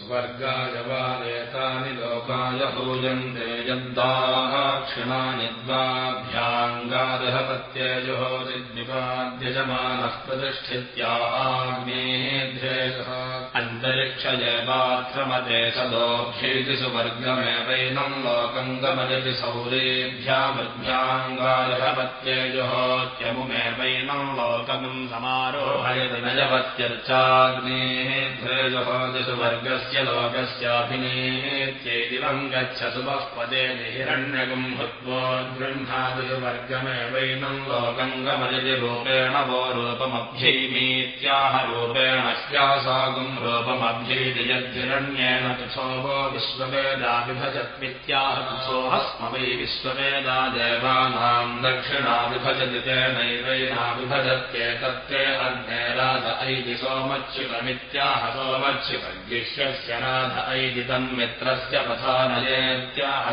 स्वर्गायवादेतानि लोकाय पूजन्ते यद्दाक्षिणानि द्वाभ्याङ्गादहपत्यजुहोदिद्विपाद्यजमानः प्रतिष्ठित्याग्नेः अन्तरिक्षजयवात्रमते सदोभ्येति सुवर्गमेवैनम् लोकम् गमयति सौरेभ्यामभ्याङ्गादहपत्यजुहोत्यमुमेवैनम् लोकम् समारोहयति नजपत्यर्चाग्नेः ध्वेजुहोदिषु वर्गस्य लोकस्याभिनेत्यैदिवम् गच्छतु बः पदे हिरण्यगुम् भूत्वोद्गृह्णादिषु वर्गमेवैनम् लोकम् गमयति रूपेण वो रूपमभ्यैमीत्याह रूपेण ह्यासागुम् रूपमभ्यैति यद्धिरण्येन वो विश्ववेदाविभजत्मित्याह तुथोः स्म वै विश्ववेदा देवानाम् दक्षिणा विभजति तेनैवैनाविभजत्येतत्ते अग्ने राध ऐति सोमच्युतमित्याह सोमच्युतज्ञिष्यस्य नाथ ऐदितम् मित्रस्य पथा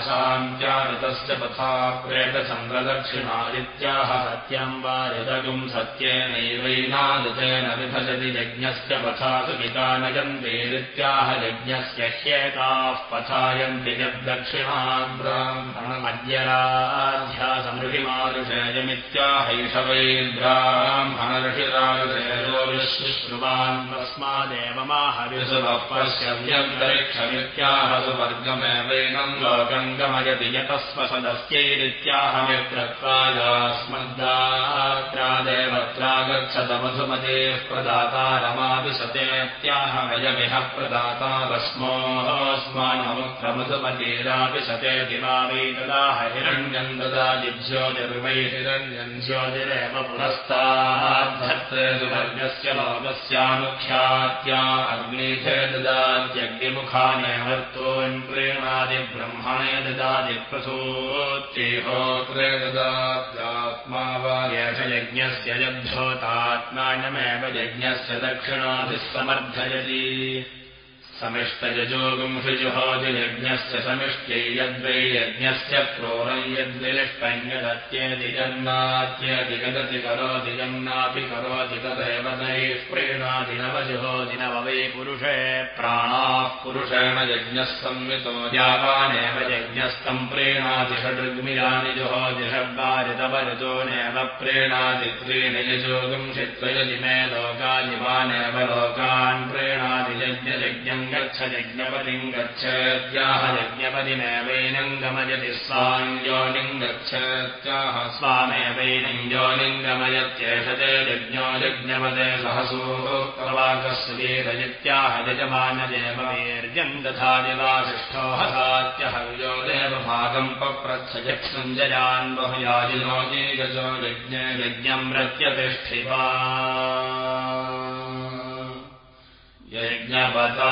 शान्त्याऋतस्य पथा प्रेतचन्द्रदक्षिणादित्याह सत्यम् वारिदगुम् सत्येनैवैनादितेन विभजति यज्ञस्य पथा सुपिता नयन्तेरित्याह यज्ञस्य ह्येताः पथायन्ति यद्दक्षिणाम् ब्राह्मणमद्यराध्यासमृहिमारुषेयमित्याहैष वै ब्राह्मणऋषिरारुषेयो विश्रुवान् तस्मादेवमाहरिषुवः पश्यव्यन्तरिक्षमित्याह सुवर्गमेवैनम् लोकम् गमयति यतस्वसदस्यैरित्याह मित्रत्वायास्मद्दात्रादेवत्रागच्छत मधुमतेः प्रदातारमाविशतेत्याह वयमिह प्रदातावस्मोऽस्मान्मुत्रमधुमतीरापि सते दिवावै ददाह हिरण्यम् ददाति ज्योतिर्वै हिरण्यम् ज्योतिरेव पुरस्ताद्धत्रे सुवर्गस्य लोकस्यानुख्यात्या अग्निथे ददात्यग्निमुखानेवर्तोन् प्रेणादिब्रह्मणे ददाति प्रसूत्येहोत्रे ददात्यात्मा वा एष यज्ञस्य यद्धोतात्मानमेव यज्ञस्य दक्षिणाभिः समर्थयति समिष्टजोगुंषिजुहोदियज्ञस्य समिष्ट्यै यद्वै यज्ञस्य क्रोरम् यद्विलिष्टम् यदत्येति जन्नात्यधिगदति करोति जन्नापि करोति तदेव नैः प्रेणादि नवजुहोदि नव वै पुरुषे प्राणाः पुरुषेण यज्ञः संवितो यावानेव यज्ञस्तम् प्रेणाति षडृग्मिलानि जुहोदि षड्वारितवरुतो नैव प्रेणादि त्रीणि यजोगुंषित्वयदि मे लोकादिवानेव लोकान् यज्ञयज्ञम् गच्छ यज्ञपतिम् गच्छत्याह यज्ञपतिमेवैनम् गमयति स्वामेवैनम् योनिम् गमयत्येष ते यज्ञो यज्ञपदे सहसोप्रवाकस्वीरयत्याह यजमानदेववीर्यम् दधादिवासिष्ठो हसात्यहव्यो देवभागम् पप्रच्छयत्सञ्जयान् बहुयाजिनो गजो यज्ञे यज्ञम् प्रत्यतिष्ठिवा यज्ञपता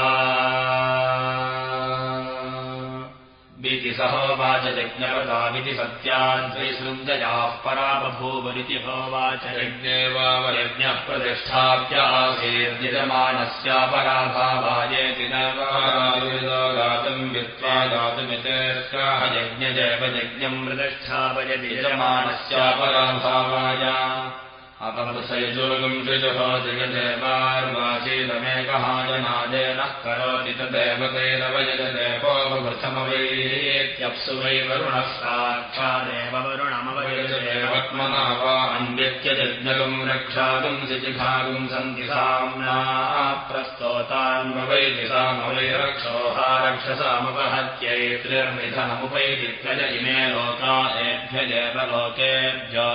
विति सहोवाच यज्ञपतामिति सत्याद्वैसृञ्जयाः परा बभूवरिति होवाच। यज्ञे वावयज्ञः प्रतिष्ठाप्यासेद्यजमानस्यापराभावायेति न गातुम् वित्त्वा गातुमितेऽस्याह यज्ञजैव यज्ञम् प्रतिष्ठापयति यजमानस्यापराभावाय जनादेनः करोति तदेव तेन वयजदेवोपवृथमवैत्यप्सु वै वरुणः साक्षादेव वरुणमवयजदेवत्मना वा अन्व्यत्यजज्ञगम् रक्षागुम् सिजिघागुम् सन्ति साम्ना प्रस्तोतान्वैति सामवै रक्षोहा रक्षसामपहत्यै त्रिर्निधनमुपैति त्वज इमे लोका एभ्यजेव लोकेभ्यो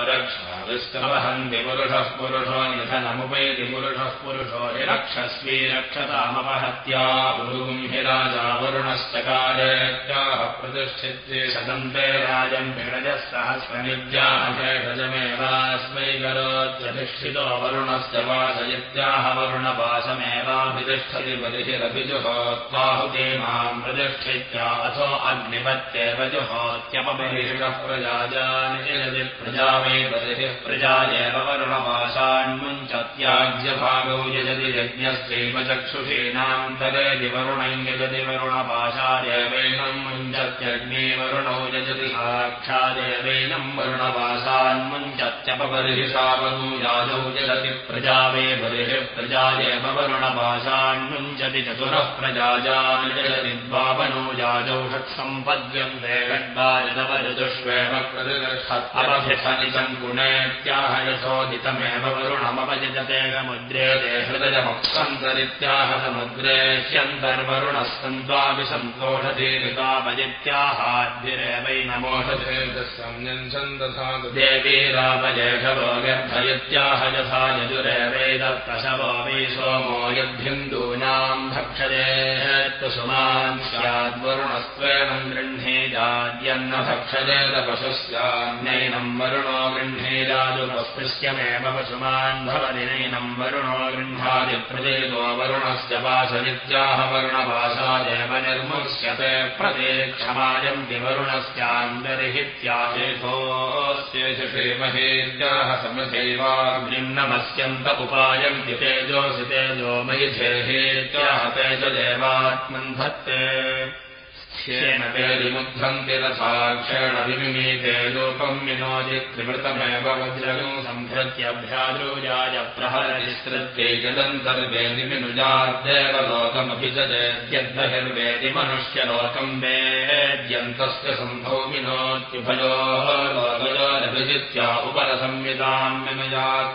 रक्षाविस्तवहन्ति पुरुषः पुरुषो निधनमुपैति पुरुषः पुरुषो हि रक्षस्वी रक्षतामपहत्या गुरुगुम् हि राजा वरुणश्चकारेत्याह प्रतिष्ठित्ये सदन्ते राजम् भिषजः सहस्रनिद्याशेषजमेवास्मै करोत्यधिष्ठितो वरुणस्य वासयित्याह वरुणवासमेवाभितिष्ठति बलिहिरभिजुहोत्वाहुते माम् प्रतिष्ठित्या अथो अग्निपत्येव जुहोत्यपबलिषः प्रजाजानि प्रजा वै बलिः बलिः प्रजा एव वरुणपाशान्मुञ्चत्याज्यभागौ यजति यज्ञस्यैव चक्षुषीणान्तरे दिवरुणै यजति वरुणपाशादेवैनम् मुञ्चत्यग्ने वरुणौ यजति साक्षादेवैनम् वरुणपाशान्मुञ्चत्यपबलिः सावनूयाजौ यजति प्रजा वे बलिः प्रजा एव वरुणपाशान्मुञ्चति चतुरः द्वावनूयाजौ षट्सम्पद्यन्ते गड्डायदवरदुष्वेव अपभिथनितम् गुणेत्याह यथोदितमेव वरुणमपयजते समुद्रे ते हृदयमप्सन्तरित्याह समुद्रे ह्यन्तर्वरुणस्तन्त्वापि सन्तोषधीरितापयित्याहाद्भिरेवैनमोषधे देवीरापजेषवो गर्भयत्याह यथा यजुरेवैदत्तशवो वै सोमो यद्भिन्दूनाम् भक्षयेत्तुसुमान् स्याद्वरुणस्त्वेन गृह्णेजाद्यन्न भक्षयेत पशुस्यान्नैनम् वरुणो गृह्णेजाजुपस्पृश्यमेव पशुमान् भवति नैनम् वरुणो गृह्णादिप्रदेतो वरुणस्य पाशनित्याह वरुणपाशादेव निर्मुच्यते प्रदेक्षमायन्ति वरुणस्यान्तर्हित्याशेषोऽस्येषेमहेत्याह समथैवा गृह्णमस्यन्त उपायन्ति तेजोऽसि तेजो मयिधेहेत्याह तेजदेवात्मन् धत्ते वेदिमुद्धन्ति रसाक्षेण विमिमीते लोकम् विनोदि त्रिवृतमेव वज्रगम् सम्भृत्यभ्याद्रूजाय प्रहरनिसृत्ये यदन्तर्वेदिमिनुजाद्देव लोकमभिजयद्यद्बहिर्वेदि मनुष्यलोकम् वेद्यन्तस्य सम्भौ विनोत्युभयोः लोकयोरभिजित्या उपरसंविदाम्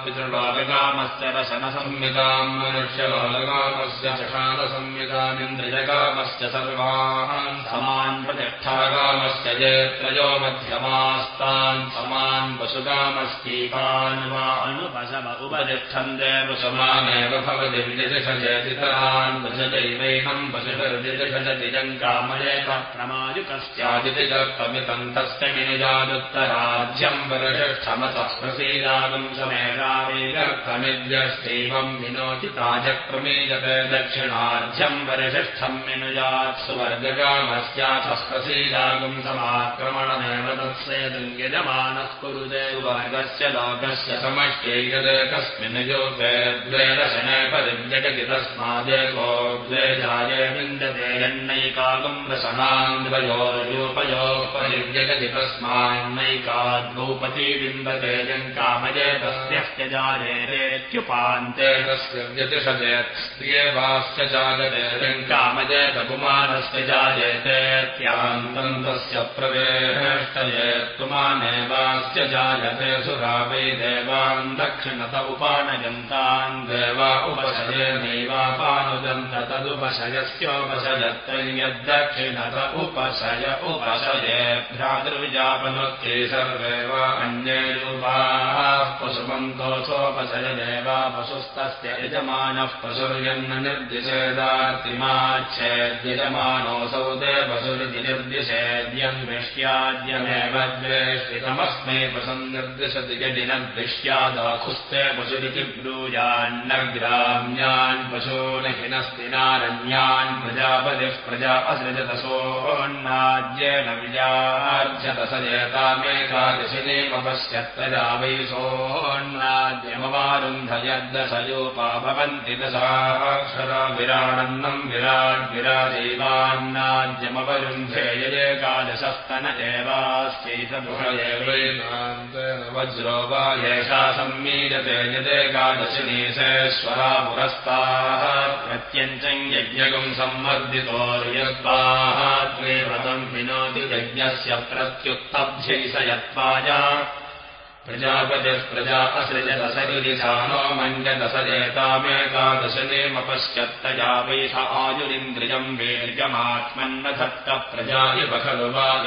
पितृलोककामस्य रशनसंविदाम् मनुष्यलोककामस्य चषानसंविदामिन्द्रियकामस्य सर्वान् समान् प्रतिष्ठाकामस्य जेत्रयो मध्यमास्तान् समान् पशुकामस्तीपान् वा अनुपशम उपतिष्ठन्ते पशुमानेव भवति विदिषजेतितरान् पशुदैवैनम् पशुभिर्दिदिषजतिजम् कामयेत प्रमायुकस्यादितिजत्वमितन्तस्य विनिजादुत्तराज्यम् वरषष्ठमतः प्रसीदागम् समेधावेगर्थमिद्यश्चैवम् विनोति ताजक्रमीयते दक्षिणार्ध्यम् वरषष्ठम् विनुजात् प्रसीदागम् समाक्रमणमेव तत्सेदम् यजमानः कुरुते वर्गस्य लोकस्य समष्ट्यैकस्मिन् योगे द्वेदशने परिव्यजति तस्मादेको द्वेजाये विन्दते यन्नैकागम् तस्मान्नैकाद्गौपती विन्दते यम् कामये तस्यत्यजायेत्युपान्ते तस्य व्यतिषजेत् स्त्रियेवास्य जायते यम् कामयेत कुमारस्य जायतेत्यान्तम् तस्य प्रवेष्टयेत्तुमानेवास्य जायते सुरा वै देवान् दक्षिणत उपानयन्तान् देवा उपशयेनैवापानुदन्त तदुपशयस्योपशयत्रै यद्दक्षिणत उपशय उपशयेभ्यादृविजापनोत्यै सर्वे वा अन्ये रूपाः पशुमन्तोऽसोपशय देवा पशुस्तस्य यजमानः पशुर्यन्न निर्दिशेदातिमाच्छेद्यजमानोऽसौ दे पशुरिति निर्दिशेद्यन्विष्ट्याद्यमेव द्वेष्टितमस्मै पशुन्निर्दिशति यदि न दृश्यादाखुस्ते पशुरिति ब्रूयान्नग्राम्यान् पशून हिनस्ति नारण्यान् प्रजापतिः प्रजा असृजतसोन्नाद्येन विजार्जत स जेतामेकादशिनेमपश्यत्तजा वै सोन्नाद्यमवारुन्धयद्दशयोपा भवन्ति दशाक्षरा विराडन्नम् विराड् विराजैवान्नाद्यमवरुन्धे यदेकादशस्तन एवास्यैतबुहयेवैनान्तेन वज्रो वा येषा सम्मीयते यदेकादशिनीशेश्वरा पुरस्ताः प्रत्यञ्चम् यज्ञकम् संवर्धितोर्यत्वाः त्वे व्रतम् विनोति यज्ञस्य प्रत्युत्तभ्यैषयत्वाया प्रजापतिः प्रजा असृजदशगिरिशानो मञ्जदशजेतामेकादशनेमपश्यत्तया वैष आयुरिन्द्रियम् वीर्यमात्मन्न धत्त प्रजा इव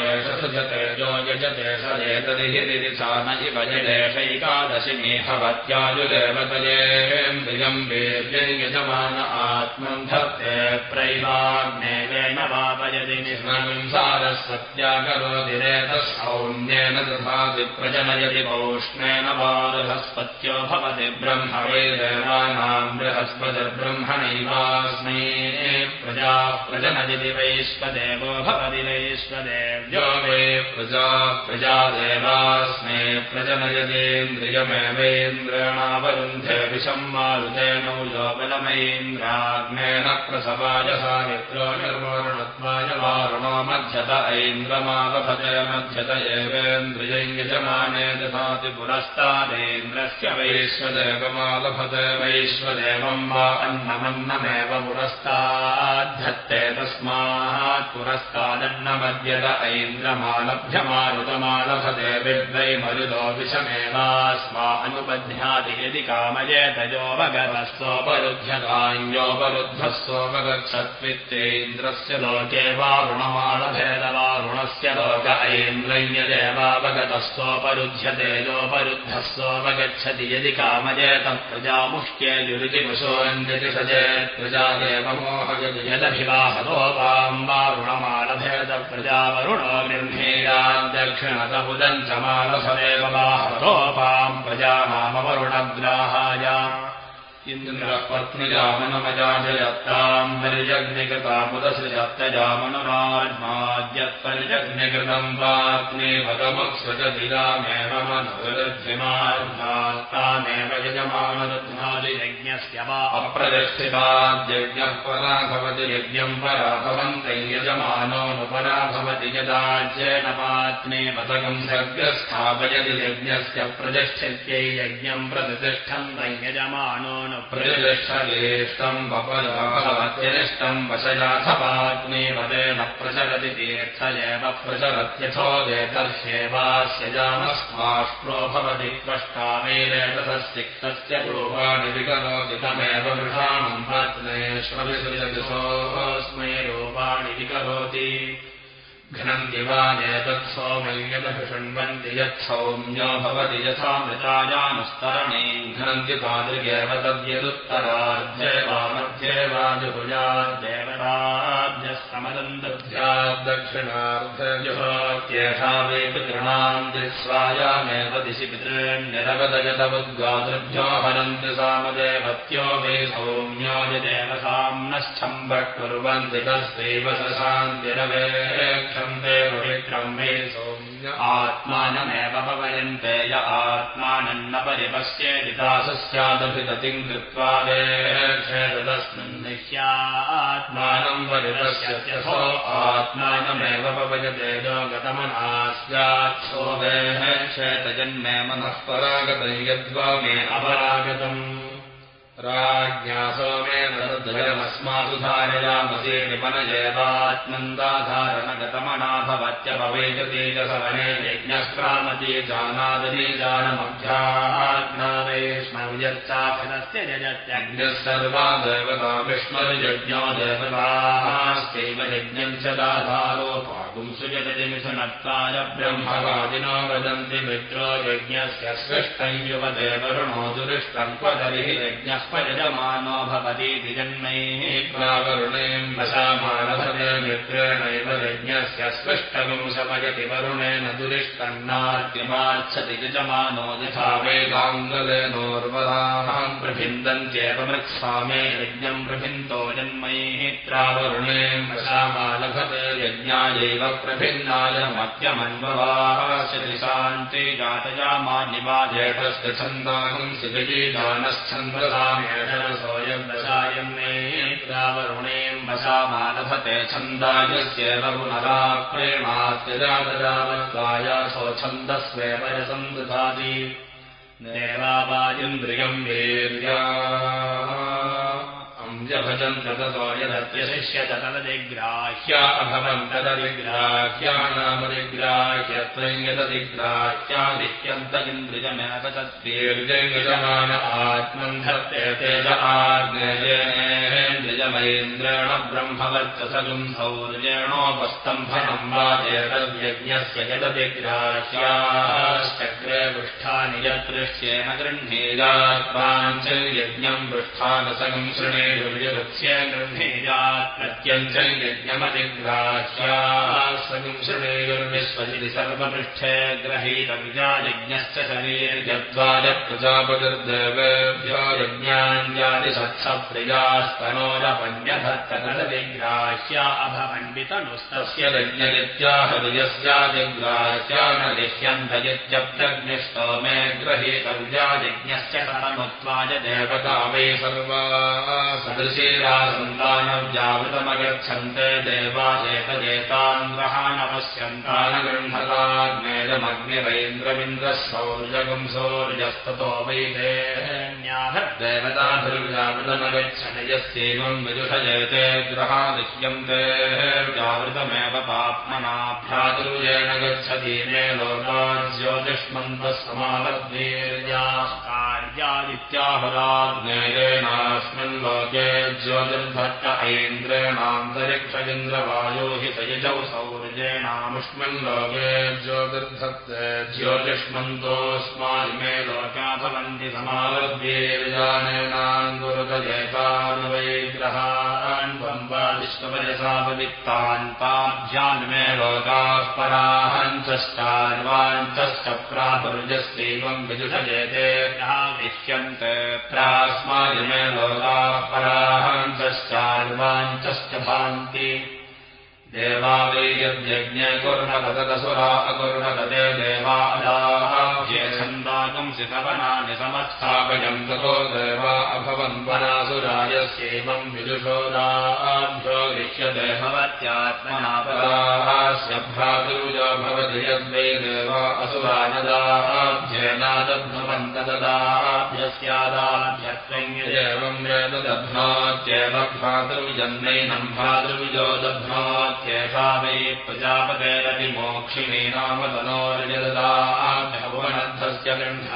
एष सृजते यो यजते सजेतदिहिरिशान इव जडेशैकादशिनी भवत्यायुरेवतयेन्द्रियम् वीर्यम् यजमान आत्मम् धत्ते प्रैवाग्नेवेन वापयति निस्मम् सारस्वत्या करोति रेतः सौम्येन दधाति प्रजनयति पौष्णेन वा बृहस्पत्यो भवति ब्रह्म वै देवानाम् बृहस्पतिर्ब्रह्मणैवास्मै प्रजा प्रजनयति वैश्वदेवो भवति वैश्वदेव्यो मे प्रजा प्रजादेवास्मे प्रजनयतेन्द्रियमेवेन्द्रेणावरुन्धे विषम् मारुतेनौ यो बलमैन्द्राग्नेन प्रसवाय सामित्रो निर्वरुणत्वाय वारुणो मध्यत ऐन्द्रमावभते मध्यत एवेन्द्रियै यजमाने दधाति पुरस्तादेन्द्रस्य वैश्वदेवमालभत वैश्वदेवम् वा अन्नमन्नमेव पुरस्ताद्धत्ते तस्मात् पुरस्तादन्नमद्यत ऐन्द्रमालभ्यमारुतमालभते विद्वै मरुदो विषमेवास्मा अनुबध्याति यदि कामयेतयोपगतस्वोपरुध्यताञ्योपरुद्धस्वोपगच्छत्वित्तेन्द्रस्य लोके वारुणमालभेदवारुणस्य लोक ऐन्द्रय्यदेवावगतस्वोपरुध्यते योपरुद्धस्वोपगच्छति यदि कामयेत प्रजामुष्ट्ये पशोऽन्यति सजेत् प्रजादेवमोहयति यदभिवाहतोपाम् वारुणमालभेद प्रजावरुणो गृह्णीयाम् दक्षिणतबुदञ्चमालभदेव वाहतोपाम् प्रजानामवरुणग्राहाय इन्द्रपत्निजामनमजाजयत्ताम् परिजग्निकृतामुदसृजत्तजामनुराज्माद्यत्परिजग्निकृतम् वाग्ने भगमत्सृजधिरामेव मनोरध्यमात्तामेव यजमानरुध्नादियज्ञस्य वा अप्रतिष्ठिताद्यज्ञः परा भवति यज्ञम् परा भवन्तं यजमानोऽनुपरा भवति यदाज्येन पात्ने पतकम् सर्गस्थापयति यज्ञस्य प्रतिष्ठित्यै यज्ञम् प्रतिष्ठम् यजमानो प्रतिष्ठलेष्टम् वपदभवत्यनिष्टम् वशयाथवाग्ने वदेन प्रचलति तीर्थयेव प्रचलत्यथो वेतर्ह्येवास्य जामस्माष्ट्रो भवति त्वष्टामेरेतसिक्तस्य रूपाणि विकरोति तमेव मृषाणम् पत्नेष्वभिसृजसोऽस्मै रूपाणि विकरोति घ्नन्ति वा नेतत्सौम्यदभिशृण्वन्ति यत्सौम्यो भवति यथा मृतायानुस्तरणे घ्नन्ति तादृगेव तद्यदुत्तराध्ये वा मध्ये वा पितॄणाम् दिस्वायामेव दिशि पितॄण्यरवदयतवद्गातृभ्यो हरन्ति सामदेवत्यो वै सौम्यो यदेवसाम्नश्चम्बः कुर्वन्ति तस्यैव स आत्मानमेव पवयन्ते य आत्मानन्न परिपश्येदितासस्यादभिततिम् कृत्वा वेक्षेतस्मिन् ह्यात्मानम् परिपश्यत्यथो आत्मानमेव पवयते यो गतमना स्यात् सोदेः क्षेतजन्मे मनः परागतम् यद्वा मे अपरागतम् राज्ञा सोमेन तद्वयमस्मासु धारयामसे निपनयेवात्मन्दाधारणगतमना भवत्यपवेजतेजसवने यज्ञस्क्रामति जानादने जानमभ्याज्ञानेष्मविजच्चाफलस्य जजत्यज्ञः सर्वा देवता विष्णुर्यज्ञो देवताश्चैव यज्ञम् च दाधारो पागुं सुजततिमिथुनत्वाय ब्रह्मवादिनो वदन्ति मित्रो यज्ञस्य सृष्टम् युवदेवरुणो दुरिष्टम् क्वदरिः यज्ञः यजमानो भवतीति जन्मैः प्रावरुणेम् वशामानभते मित्रेणैव यज्ञस्य स्पृष्टगुं समयति वरुणेन दुरिष्टन्नाद्यमाच्छति यजमानो यथा वेदाङ्गलेनोर्वराहम् प्रभिन्दन्त्येव मृत्स्वामे यज्ञम् प्रभिन्तो जन्मैः प्रावरुणेम् वशामालभते यज्ञायैव प्रभिन्नाय मत्यमन्ववाशति शान्ति जातयामान्यवाजेतस्य छन्दागम् शिवजीदानश्छन्दसा सोऽयम् मे प्रावरुणेम् वशामालभते छन्दायस्येव पुनराप्रेणात्यजातजावत्वायासो छन्दस्वेव सन्दधाति देवावायुन्द्रियम् वीर्या भजन् तददिग्राह्या अभवन् तदविग्राह्या नाम दिग्राह्यत्रम् यददिग्राह्यादित्यन्त इन्द्रियमेव तद्वीर्यमान आत्मन् धत्ते तेज आग्नेयेन्द्रियमैन्द्रेण ब्रह्मवर्चसगुम् सौर्येणोपस्तम्भनम् वा एतद्यज्ञस्य यददिग्राह्याश्चक्रे पृष्ठानि यदृश्येन गृह्णीयात्माञ्च यज्ञम् पृष्ठानसगम् शृणेयुर्य गृह्णीयात् प्रत्यञ्चम् यज्ञमतिग्राह्यासंशमेयुर्विश्वजिति सर्वपृष्ठे ग्रहीतविजायज्ञश्च शरीर्यद्वाज प्रजापतिर्देवेभ्यो यज्ञान्यादिसत्सप्रियास्तनोरपण्यभत्तकलविग्राह्या अभमण्डितनुस्तस्य यज्ञनित्याहृदयस्यादिग्राह्या न लिह्यन्तयित्यप्यग्निष्टोमे ग्रहीतविजायज्ञश्च परमुत्वाय देवता वै सर्वा सदृशीरासन्तानव्यावृतमगच्छन्ते देवादेतदेतान् ग्रहाणपश्यन्तान् गृह्णताग्नेयमग्निरैन्द्रमिन्द्रः सौर्यगुं सौर्यस्ततो वै देवताभिर्व्यावृतमगच्छन यस्यैवम् विदुषजयते ग्रहादिह्यन्ते व्यावृतमेव पाप्मनाभ्यातुर्येण गच्छति लोके ज्योतिर्भट्ट ऐन्द्रेणान्तरिक्ष इन्द्रवायो हि सयुजौ सौर्येणामुष्मिन् लोके ज्योतिर्भक्ते ज्योतिष्मन्तोऽस्मादिमे लोका भवन्ति समालभ्येनान्दुरुतजेतानुवैग्रहान् बम्बादिष्टवयसापवित्तान्ताभ्यान्मे लोकाः पराहञ्चश्चार्वाञ्चश्च प्रापुरुजस्यैवम् विदुषजेते इष्यन्ते प्रास्मादिमे लोकाः पराहञ्चश्चार्वाञ्चश्च भान्ति देवा वै यद्यज्ञे कुर्मतदसुरा अकुर्मतदे देवादाहाभ्ये छन्दागुंसितवनानि समस्थापयम् ततो देवा अभवन् वनासुरायस्यैवम् विदुषोदाभ्यो गृह्यते भवत्यात्मनापदास्य भ्रातृजो भवति यद्वै देवा असुरानदाभ्येनादभ्रमन्तदाभ्यस्यादाभ्यत्वम् यदेवम् वेद दध्नात्येव भ्रातृजन्नैनम् भ्रातृजो दध्नात्येषा वै प्रजापतेरपि मोक्षिणी नाम तनोर्यददाभ्यभुवनद्धस्य गृह्णात्यति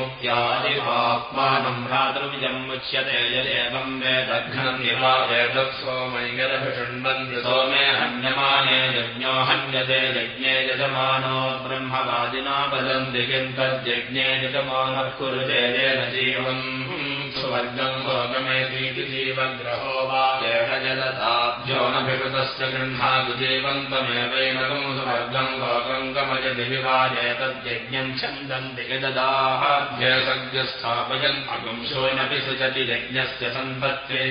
मुक्त्यादिवात्मानम् भ्रातृविजम् मुच्यते यदेवम् वेदघ्नम् निवा एतत् सोमैरभिषण्डन्ति सोमे हन्यमाने यज्ञो हन्यते यज्ञे यजमानो ब्रह्मवादिना वदन्ति किम् तद्यज्ञे यजमानः कुरुते येन जीवम् सुवर्गम् लोकमेतीति जीवग्रहो वा? एष जलताभ्यो नभिकृतस्य गृह्णातु जीवन्तमेवैनकम् सुवर्गम् लोकम् गमयति विवाजेतद्यज्ञम् छन्दन्ति यददाहाभ्यसज्ञस्थापयन् अगुंशोऽनपि सृजति यज्ञस्य सम्पत्त्यै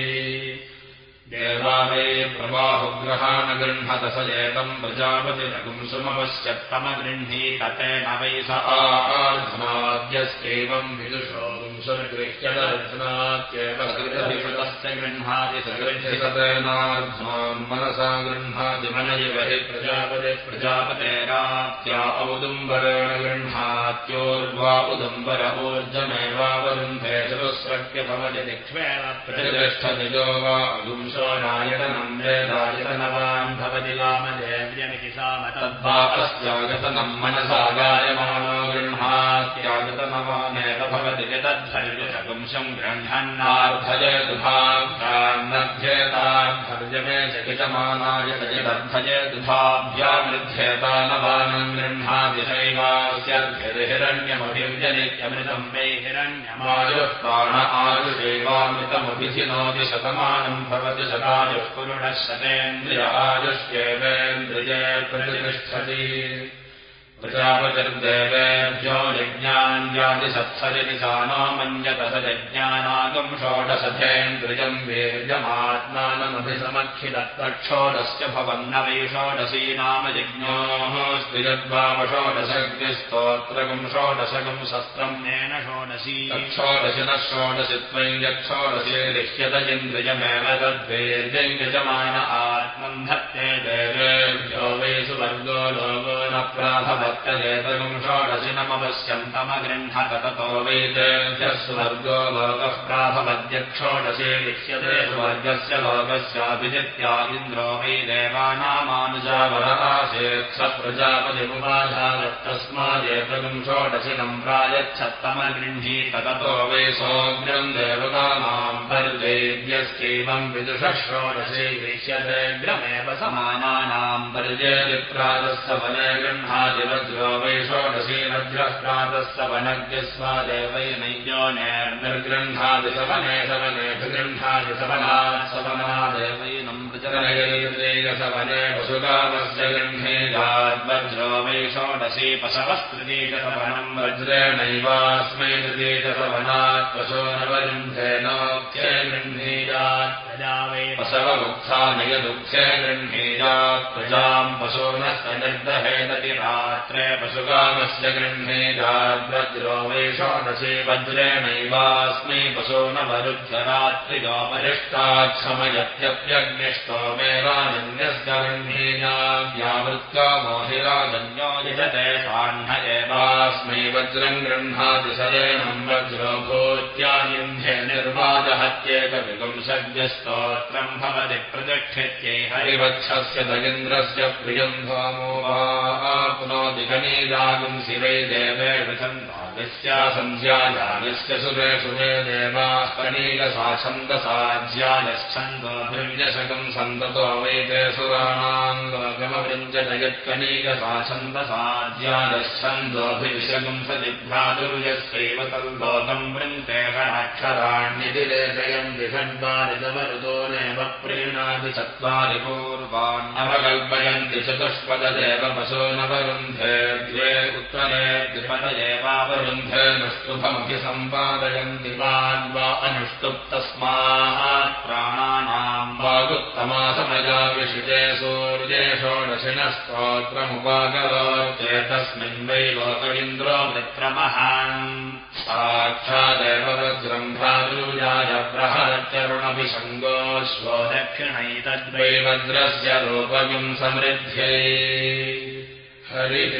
देवा वै प्रबाहुग्रहाण गृह्णत स एतम् प्रजापतिरगुंसुमपश्यत्तमगृह्णीत तेन वै स आर्धमाद्यस्यैवम् विदुषो कृतभिषतस्य गृह्णाति सगृह्यतेनार्ध्मान् मनसा गृह्णाति मन इव हि प्रजापति प्रजापतेरात्या औदुम्बरेण गृह्णात्योर्वा उदुम्बर ऊर्जमेवावरुन्धे चतुस्रक्य भवति दिक्ष्वेण प्रतिष्ठति यो वा भवति वामदेव्यमिति अस्यागतनम् मनसा गायमानो गृह्णात्यागतनवानेव भवति यतद्धर्युषपुंशम् गृह्णन्नार्धयदुभाभ्यान्नध्येताभर्जमे जगितमानाय तजिदर्थयदुभाभ्यामृध्येता नवानम् गृह्णातिशैवास्यर्भिर्हिरण्यमभिव्यनित्यमृतम् मे हिरण्यमायुः प्राण आयुषैवामृतमभिधिनोति शतमानम् भवति शतायुः पुरुणः शतेन्द्रिय आयुष्येवेन्द्रिये प्रतिष्ठति प्रजापतिर्देवेभ्यो यज्ञान्यादिसत्सरिनिसानो मन्यत स यज्ञानागम् षोडशथेन्द्रियम् वेद्यमात्मानमभिसमक्षिदत्तक्षोडस्य भवन्न वै षोडशी नाम यज्ञोः स्त्रिजद्वामषोडशग्निस्तोत्रगम् षोडशगम् शस्त्रम् येन षोडशी। षोडशिनः षोडशि त्वम् यक्षोडशे लिह्यत इन्द्रियमेव तद्वेद्यम् यजमान आत्मम् धत्ते लोको न प्राभव ेतगुम् षोडशिनमवश्यन्तमगृह्णत ततो वेदेभ्यः स्वर्गो लोकः प्राभवद्यक्षोडशे लिख्यते स्वर्गस्य लोकस्याभिजित्या इन्द्रो वै देवानामानुजावरहासेत् स प्रजापतिमुपाधावत्तस्मादेतगुम् षोडशिनम् प्रायच्छत्तमगृह्णीत ततो वै सोऽग्रम् देवतानाम् परिदेव्यस्यैवम् विदुषः षोडशे गृह्यते ग्रमेव समानानाम् परिजयप्राजस्य वने गृह्णादिव वज्रो वै षोडशी वज्रः प्रातस्य वनग्यस्वादेवै नैयो निर्गृह्णादिसवने सवनेऽभिगृह्णादिसवनात् सवनादेवैनम् सवने पशुकामस्य गृह्णीजाद्वज्रो वै षोडशी पशवस्त्रिदीशसवनम् वज्रेणैवास्मै तृतीशसवनात् पशो नवरुन्धेनोक्त्यै गृह्णीजात् प्रजा वै पशवमुक्था नयदुःखे गृह्णीजात् प्रजाम् पशूनस्य निर्दहेदति रात्रे पशुकामस्य गृह्णीजाद्वज्रो वै षोडशी वज्रेणैवास्मै पशो नवरुद्धरात्रिगोपरिष्टाक्षमयत्यप्यग्निष्टोमेवानन्यस्य गृह्णीजाव्यावृत्का मोहिराजन्यो यजते साह्न एवास्मै वज्रो भूत्यायुन्ध्ये निर्वादहत्येकविगुंसज्ञस्तोत्रम् भवति प्रतिष्ठित्यै हरिवत्सस्य दगेन्द्रस्य प्रियम् धामो वा पुनोदिगणीजागुम् शिवै देवे विसन्ध्यासन्ध्यायागस्य सुरे सुरे देवाकनीकसाछन्दसाज्यायश्छन्दोभिर्यशकम् सन्ततो वैते सुराणाम् लोकमवृञ्जनयत्कनीकसाछन्दसाज्यायश्छन्दोभिविशकम् सदिभ्रातुर्यस्यैव तल्लोकम् वृन्ते अक्षराण्यतिलेशयम् विषड्वारितमरुतो नैव प्रीणाति चत्वारि पूर्वान् अवकल्पयन्ति चतुष्पददेव पशो नवरुन्धे द्वे उत्तरे द्विपददेवावरुन्धे नष्टुभमभिसम्पादयन्ति वान्वा अनुष्टुप्तस्मात् प्राणानाम् वागुत्तमासमया विशिते सूर्ये षोडशिनस्तोत्रमुपाकरोत्येतस्मिन् वै लोक इन्द्रो मित्रमहान् साक्षादेव दक्षिणैतद्वै वज्रस्य रूपमिम् समृद्ध्यै। हरिः